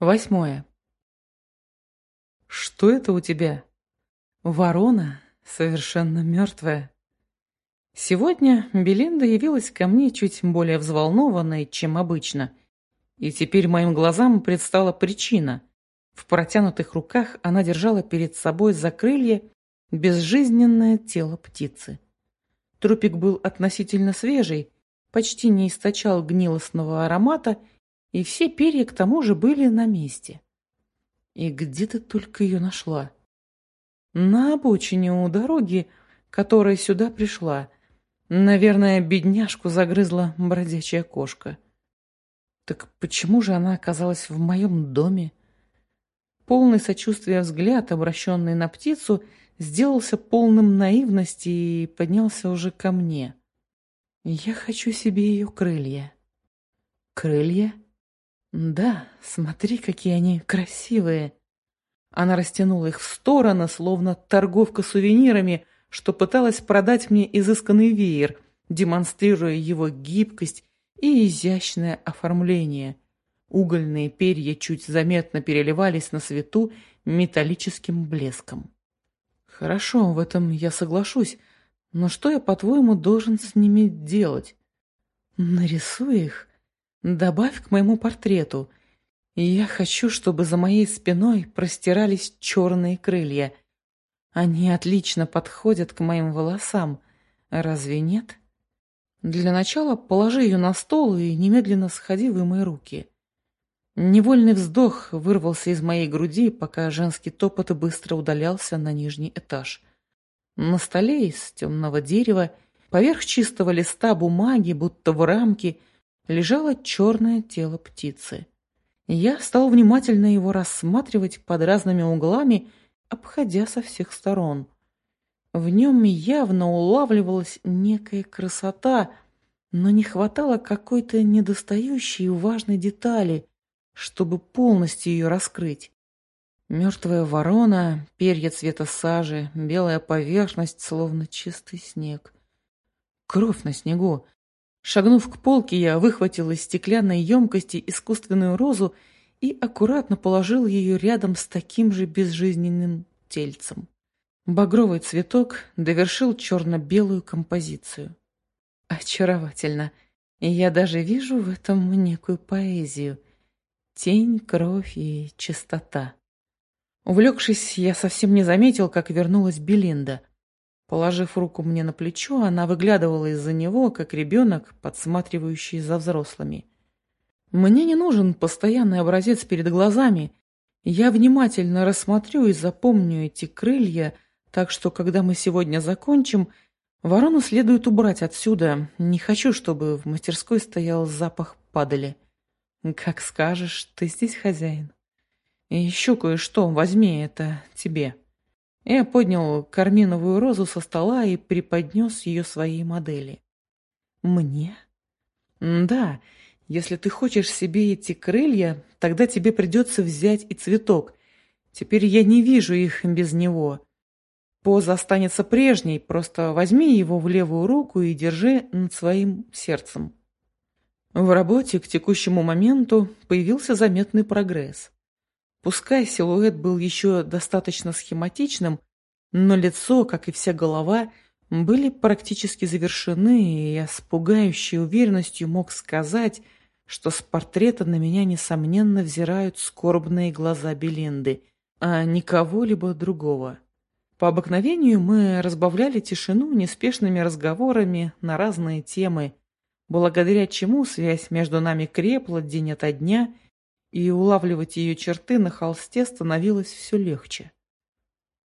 Восьмое. Что это у тебя? Ворона, совершенно мертвая. Сегодня Белинда явилась ко мне чуть более взволнованной, чем обычно. И теперь моим глазам предстала причина. В протянутых руках она держала перед собой за крылья безжизненное тело птицы. Трупик был относительно свежий, почти не источал гнилостного аромата, и все перья к тому же были на месте. И где ты только ее нашла? На обочине у дороги, которая сюда пришла. Наверное, бедняжку загрызла бродячая кошка. Так почему же она оказалась в моем доме? Полный сочувствия взгляд, обращенный на птицу, сделался полным наивности и поднялся уже ко мне. Я хочу себе ее крылья. Крылья? Да, смотри, какие они красивые. Она растянула их в стороны, словно торговка сувенирами, что пыталась продать мне изысканный веер, демонстрируя его гибкость и изящное оформление. Угольные перья чуть заметно переливались на свету металлическим блеском. Хорошо, в этом я соглашусь, но что я, по-твоему, должен с ними делать? Нарисуй их, добавь к моему портрету. Я хочу, чтобы за моей спиной простирались черные крылья. Они отлично подходят к моим волосам. Разве нет? Для начала положи ее на стол и немедленно сходи вымой руки. Невольный вздох вырвался из моей груди, пока женский топот быстро удалялся на нижний этаж. На столе из темного дерева, поверх чистого листа бумаги, будто в рамке, лежало черное тело птицы. Я стал внимательно его рассматривать под разными углами, обходя со всех сторон. В нем явно улавливалась некая красота, но не хватало какой-то недостающей важной детали, чтобы полностью ее раскрыть. Мертвая ворона, перья цвета сажи, белая поверхность, словно чистый снег. Кровь на снегу. Шагнув к полке, я выхватил из стеклянной емкости искусственную розу и аккуратно положил ее рядом с таким же безжизненным тельцем. Багровый цветок довершил черно-белую композицию. Очаровательно. Я даже вижу в этом некую поэзию. Тень, кровь и чистота. Увлекшись, я совсем не заметил, как вернулась Белинда. Положив руку мне на плечо, она выглядывала из-за него, как ребенок, подсматривающий за взрослыми. Мне не нужен постоянный образец перед глазами. Я внимательно рассмотрю и запомню эти крылья, так что, когда мы сегодня закончим, ворону следует убрать отсюда. Не хочу, чтобы в мастерской стоял запах падали. Как скажешь, ты здесь хозяин. И еще кое-что, возьми это тебе. Я поднял карминовую розу со стола и преподнес ее своей модели. Мне? Да, если ты хочешь себе эти крылья, тогда тебе придется взять и цветок. Теперь я не вижу их без него. Поза останется прежней, просто возьми его в левую руку и держи над своим сердцем. В работе к текущему моменту появился заметный прогресс. Пускай силуэт был еще достаточно схематичным, но лицо, как и вся голова, были практически завершены, и я с пугающей уверенностью мог сказать, что с портрета на меня, несомненно, взирают скорбные глаза Белинды, а не кого-либо другого. По обыкновению мы разбавляли тишину неспешными разговорами на разные темы, благодаря чему связь между нами крепла день ото дня – и улавливать ее черты на холсте становилось все легче.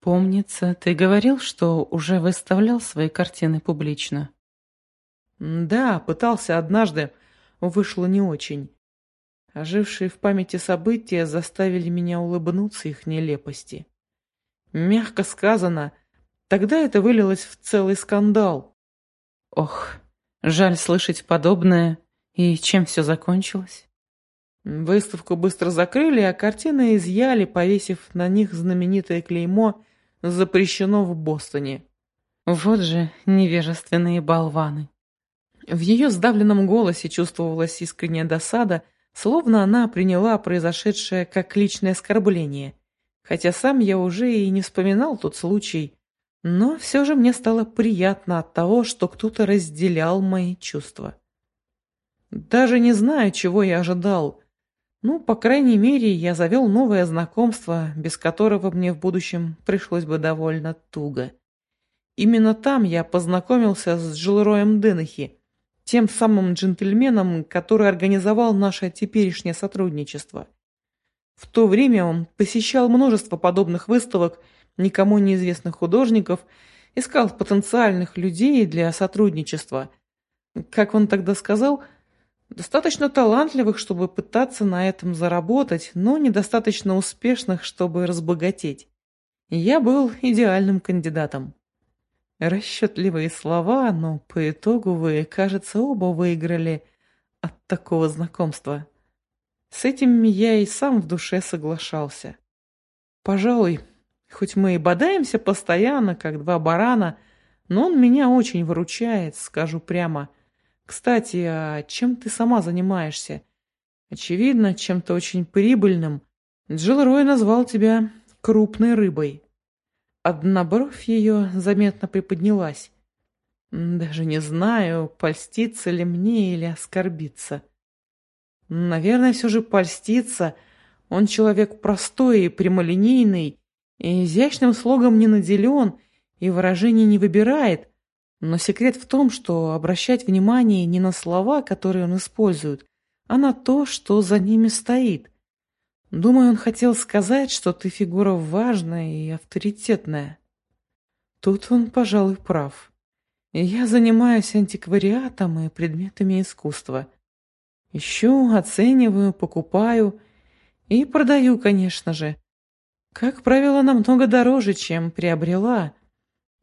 «Помнится, ты говорил, что уже выставлял свои картины публично?» «Да, пытался однажды, вышло не очень. Ожившие в памяти события заставили меня улыбнуться их нелепости. Мягко сказано, тогда это вылилось в целый скандал. Ох, жаль слышать подобное. И чем все закончилось?» Выставку быстро закрыли, а картины изъяли, повесив на них знаменитое клеймо «Запрещено в Бостоне». Вот же невежественные болваны. В ее сдавленном голосе чувствовалась искренняя досада, словно она приняла произошедшее как личное оскорбление, хотя сам я уже и не вспоминал тот случай, но все же мне стало приятно от того, что кто-то разделял мои чувства. Даже не знаю, чего я ожидал. Ну, по крайней мере, я завел новое знакомство, без которого мне в будущем пришлось бы довольно туго. Именно там я познакомился с Джилроем Деннехи, тем самым джентльменом, который организовал наше теперешнее сотрудничество. В то время он посещал множество подобных выставок никому неизвестных художников, искал потенциальных людей для сотрудничества. Как он тогда сказал, достаточно талантливых, чтобы пытаться на этом заработать, но недостаточно успешных, чтобы разбогатеть. Я был идеальным кандидатом. Расчетливые слова, но по итогу вы, кажется, оба выиграли от такого знакомства. С этим я и сам в душе соглашался. Пожалуй, хоть мы и бодаемся постоянно, как два барана, но он меня очень выручает, скажу прямо. Кстати, а чем ты сама занимаешься? Очевидно, чем-то очень прибыльным. Джилл Рой назвал тебя крупной рыбой. Одна бровь ее заметно приподнялась. Даже не знаю, польститься ли мне или оскорбиться. Наверное, все же польститься. Он человек простой и прямолинейный, и изящным слогом не наделен, и выражений не выбирает. Но секрет в том, что обращать внимание не на слова, которые он использует, а на то, что за ними стоит. Думаю, он хотел сказать, что ты фигура важная и авторитетная. Тут он, пожалуй, прав. Я занимаюсь антиквариатом и предметами искусства. Ищу, оцениваю, покупаю и продаю, конечно же. Как правило, намного дороже, чем приобрела.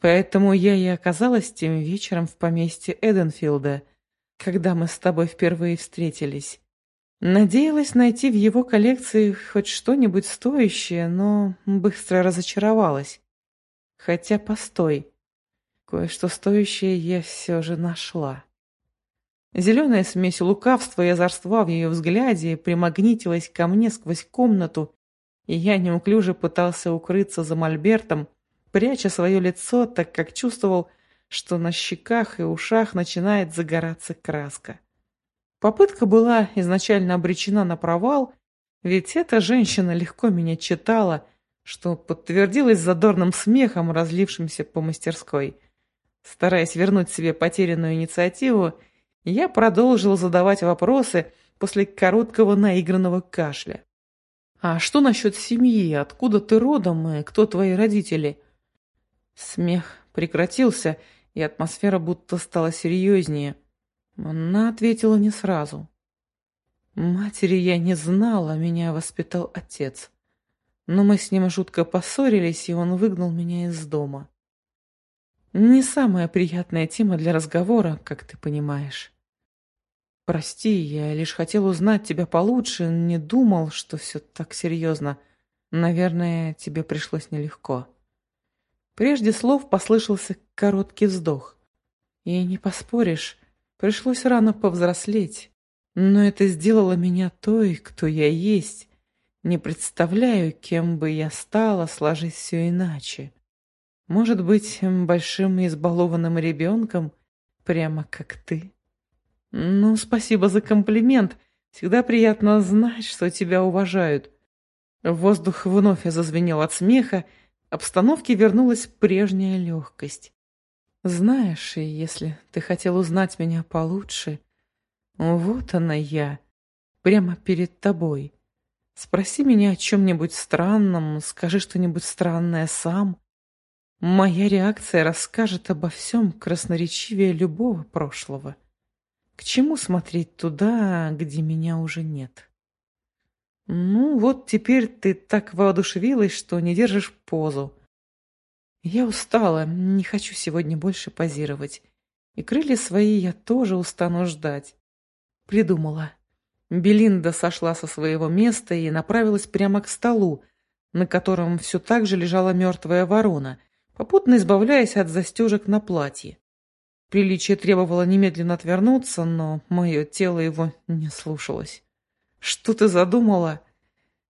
Поэтому я и оказалась тем вечером в поместье Эденфилда, когда мы с тобой впервые встретились. Надеялась найти в его коллекции хоть что-нибудь стоящее, но быстро разочаровалась. Хотя, постой, кое-что стоящее я все же нашла. Зеленая смесь лукавства и озорства в ее взгляде примагнитилась ко мне сквозь комнату, и я неуклюже пытался укрыться за мольбертом, пряча свое лицо, так как чувствовал, что на щеках и ушах начинает загораться краска. Попытка была изначально обречена на провал, ведь эта женщина легко меня читала, что подтвердилось задорным смехом, разлившимся по мастерской. Стараясь вернуть себе потерянную инициативу, я продолжил задавать вопросы после короткого наигранного кашля. «А что насчет семьи? Откуда ты родом и кто твои родители?» Смех прекратился, и атмосфера будто стала серьезнее. Она ответила не сразу. Матери я не знала, меня воспитал отец. Но мы с ним жутко поссорились, и он выгнал меня из дома. Не самая приятная тема для разговора, как ты понимаешь. Прости, я лишь хотел узнать тебя получше, не думал, что все так серьезно. Наверное, тебе пришлось нелегко. Прежде слов послышался короткий вздох. И не поспоришь, Пришлось рано повзрослеть, но это сделало меня той, кто я есть. Не представляю, кем бы я стала, сложить все иначе. Может быть, большим избалованным ребенком, прямо как ты. Ну, спасибо за комплимент. Всегда приятно знать, что тебя уважают. Воздух вновь зазвенел от смеха, обстановке вернулась прежняя легкость. Знаешь, и если ты хотел узнать меня получше, вот она я, прямо перед тобой. Спроси меня о чем-нибудь странном, скажи что-нибудь странное сам. Моя реакция расскажет обо всем красноречивее любого прошлого. К чему смотреть туда, где меня уже нет? Ну, вот теперь ты так воодушевилась, что не держишь позу. Я устала, не хочу сегодня больше позировать. И крылья свои я тоже устану ждать. Придумала. Белинда сошла со своего места и направилась прямо к столу, на котором все так же лежала мертвая ворона, попутно избавляясь от застежек на платье. Приличие требовало немедленно отвернуться, но мое тело его не слушалось. Что ты задумала?»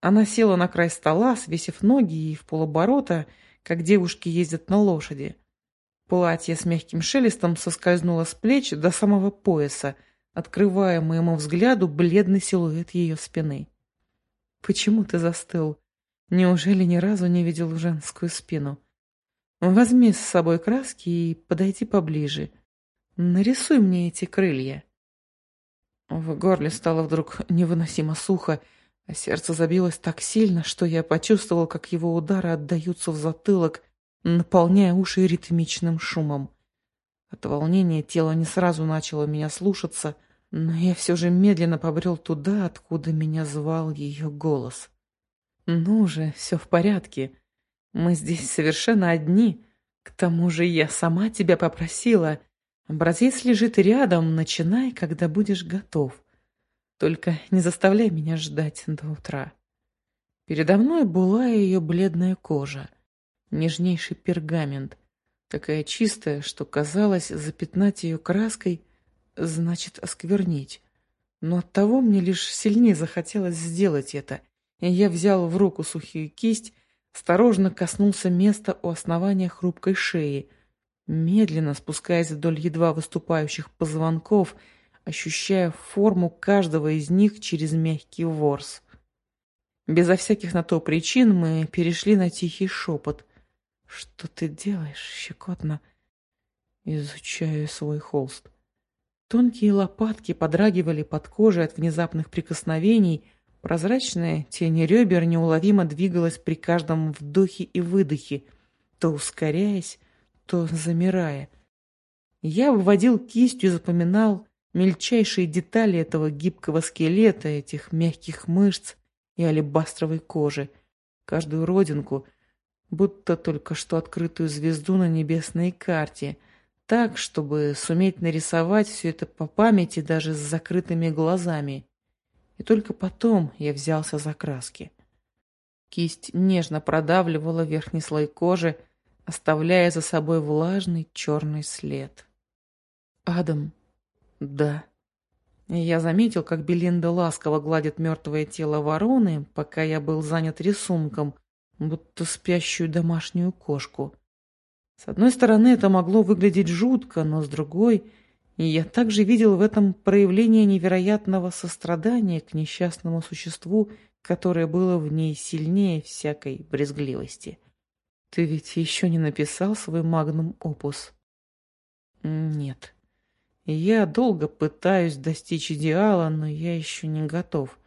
Она села на край стола, свесив ноги и в полоборота, как девушки ездят на лошади. Платье с мягким шелестом соскользнуло с плеч до самого пояса, открывая моему взгляду бледный силуэт ее спины. «Почему ты застыл? Неужели ни разу не видел женскую спину? Возьми с собой краски и подойди поближе. Нарисуй мне эти крылья». В горле стало вдруг невыносимо сухо, а сердце забилось так сильно, что я почувствовал, как его удары отдаются в затылок, наполняя уши ритмичным шумом. От волнения тело не сразу начало меня слушаться, но я все же медленно побрел туда, откуда меня звал ее голос. «Ну же, все в порядке. Мы здесь совершенно одни. К тому же я сама тебя попросила. Образец лежит рядом, начинай, когда будешь готов. Только не заставляй меня ждать до утра». Передо мной была ее бледная кожа — нежнейший пергамент, такая чистая, что казалось, запятнать ее краской значит осквернить. Но оттого мне лишь сильнее захотелось сделать это, и я взял в руку сухую кисть, осторожно коснулся места у основания хрупкой шеи, медленно спускаясь вдоль едва выступающих позвонков, ощущая форму каждого из них через мягкий ворс. Безо всяких на то причин мы перешли на тихий шепот. «Что ты делаешь?» — щекотно. Изучаю свой холст. Тонкие лопатки подрагивали под кожей от внезапных прикосновений, прозрачная тень ребер неуловимо двигалась при каждом вдохе и выдохе, то ускоряясь, то замирая. Я выводил кистью запоминал мельчайшие детали этого гибкого скелета, этих мягких мышц и алебастровой кожи, каждую родинку, будто только что открытую звезду на небесной карте, так, чтобы суметь нарисовать все это по памяти даже с закрытыми глазами. И только потом я взялся за краски. Кисть нежно продавливала верхний слой кожи, оставляя за собой влажный черный след. «Адам?» «Да». Я заметил, как Белинда ласково гладит мертвое тело вороны, пока я был занят рисунком, будто спящую домашнюю кошку. С одной стороны, это могло выглядеть жутко, но с другой, я также видел в этом проявление невероятного сострадания к несчастному существу, которое было в ней сильнее всякой брезгливости. Ты ведь еще не написал свой магнум опус? Нет. Я долго пытаюсь достичь идеала, но я еще не готов.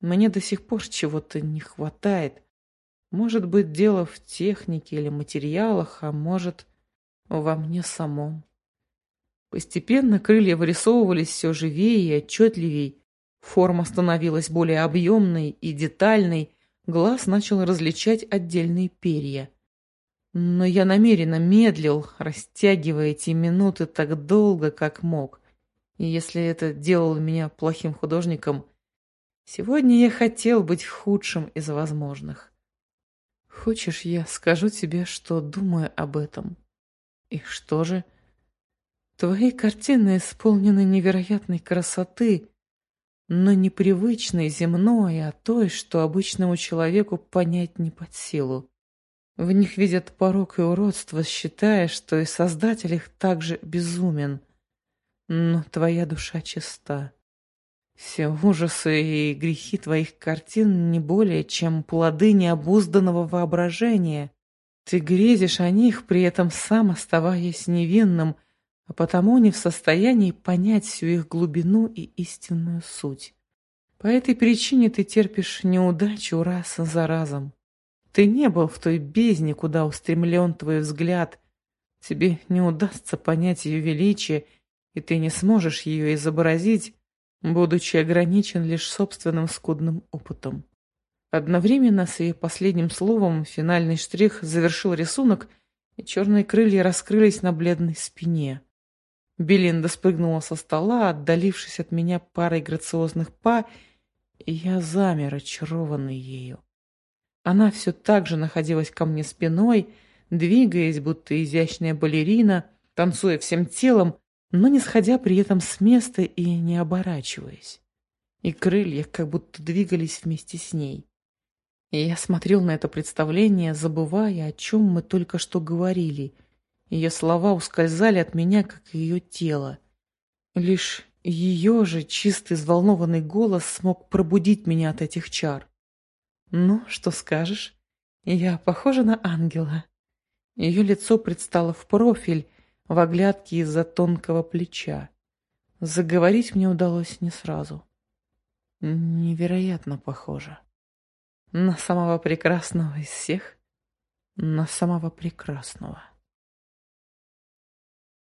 Мне до сих пор чего-то не хватает — может быть, дело в технике или материалах, а может, во мне самом. Постепенно крылья вырисовывались все живее и отчетливее. Форма становилась более объемной и детальной, глаз начал различать отдельные перья. Но я намеренно медлил, растягивая эти минуты так долго, как мог. И если это делало меня плохим художником, сегодня я хотел быть худшим из возможных. Хочешь, я скажу тебе, что думаю об этом? И что же? Твои картины исполнены невероятной красоты, но непривычной, земной, а той, что обычному человеку понять не под силу. В них видят порок и уродство, считая, что и создатель их также безумен. Но твоя душа чиста. Все ужасы и грехи твоих картин не более, чем плоды необузданного воображения. Ты грезишь о них, при этом сам оставаясь невинным, а потому не в состоянии понять всю их глубину и истинную суть. По этой причине ты терпишь неудачу раз за разом. Ты не был в той бездне, куда устремлен твой взгляд. Тебе не удастся понять ее величие, и ты не сможешь ее изобразить, будучи ограничен лишь собственным скудным опытом. Одновременно с ее последним словом финальный штрих завершил рисунок, и черные крылья раскрылись на бледной спине. Белинда спрыгнула со стола, отдалившись от меня парой грациозных па, и я замер, очарованный ею. Она все так же находилась ко мне спиной, двигаясь, будто изящная балерина, танцуя всем телом, но не сходя при этом с места и не оборачиваясь. и крылья как будто двигались вместе с ней. И я смотрел на это представление, забывая, о чем мы только что говорили. Ее слова ускользали от меня, как ее тело. Лишь ее же чистый взволнованный голос смог пробудить меня от этих чар. «Ну, что скажешь? Я похожа на ангела». Ее лицо предстало в профиль, в оглядке из-за тонкого плеча. Заговорить мне удалось не сразу. Невероятно похоже. На самого прекрасного из всех? На самого прекрасного.